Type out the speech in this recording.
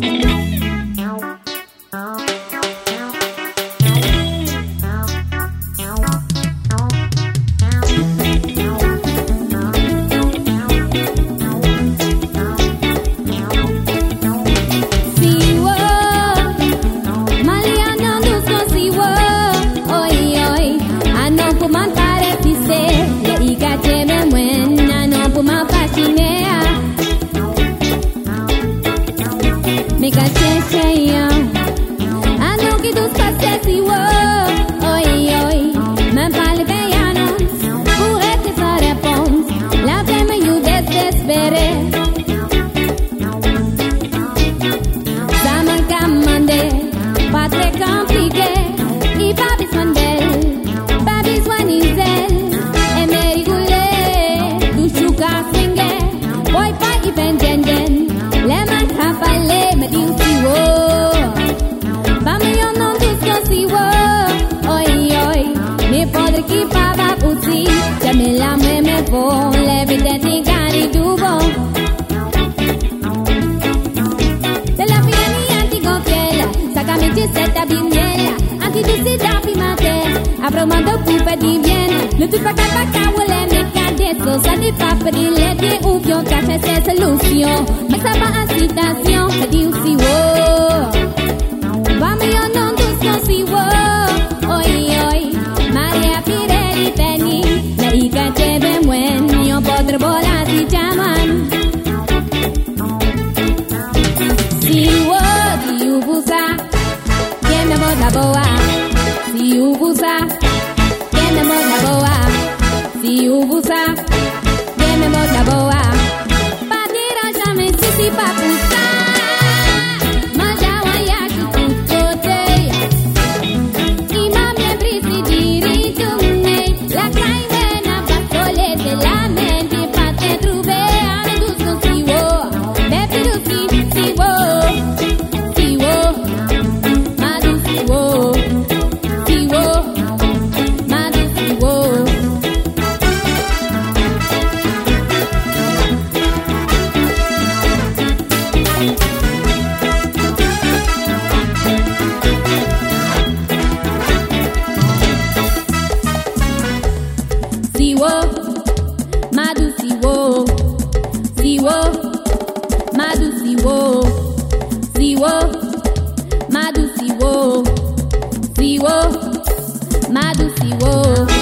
Bye. Cesetta bimbiela Anti tu si da primate Abromando pupe di viene. Le capa cawole me cadesso Sa di papa di le di uvio Cache se solution saba a citation Se di Si Madu Siwo, Siwo, Madu Siwo, Siwo, Madu Siwo, Siwo, Madu Siwo.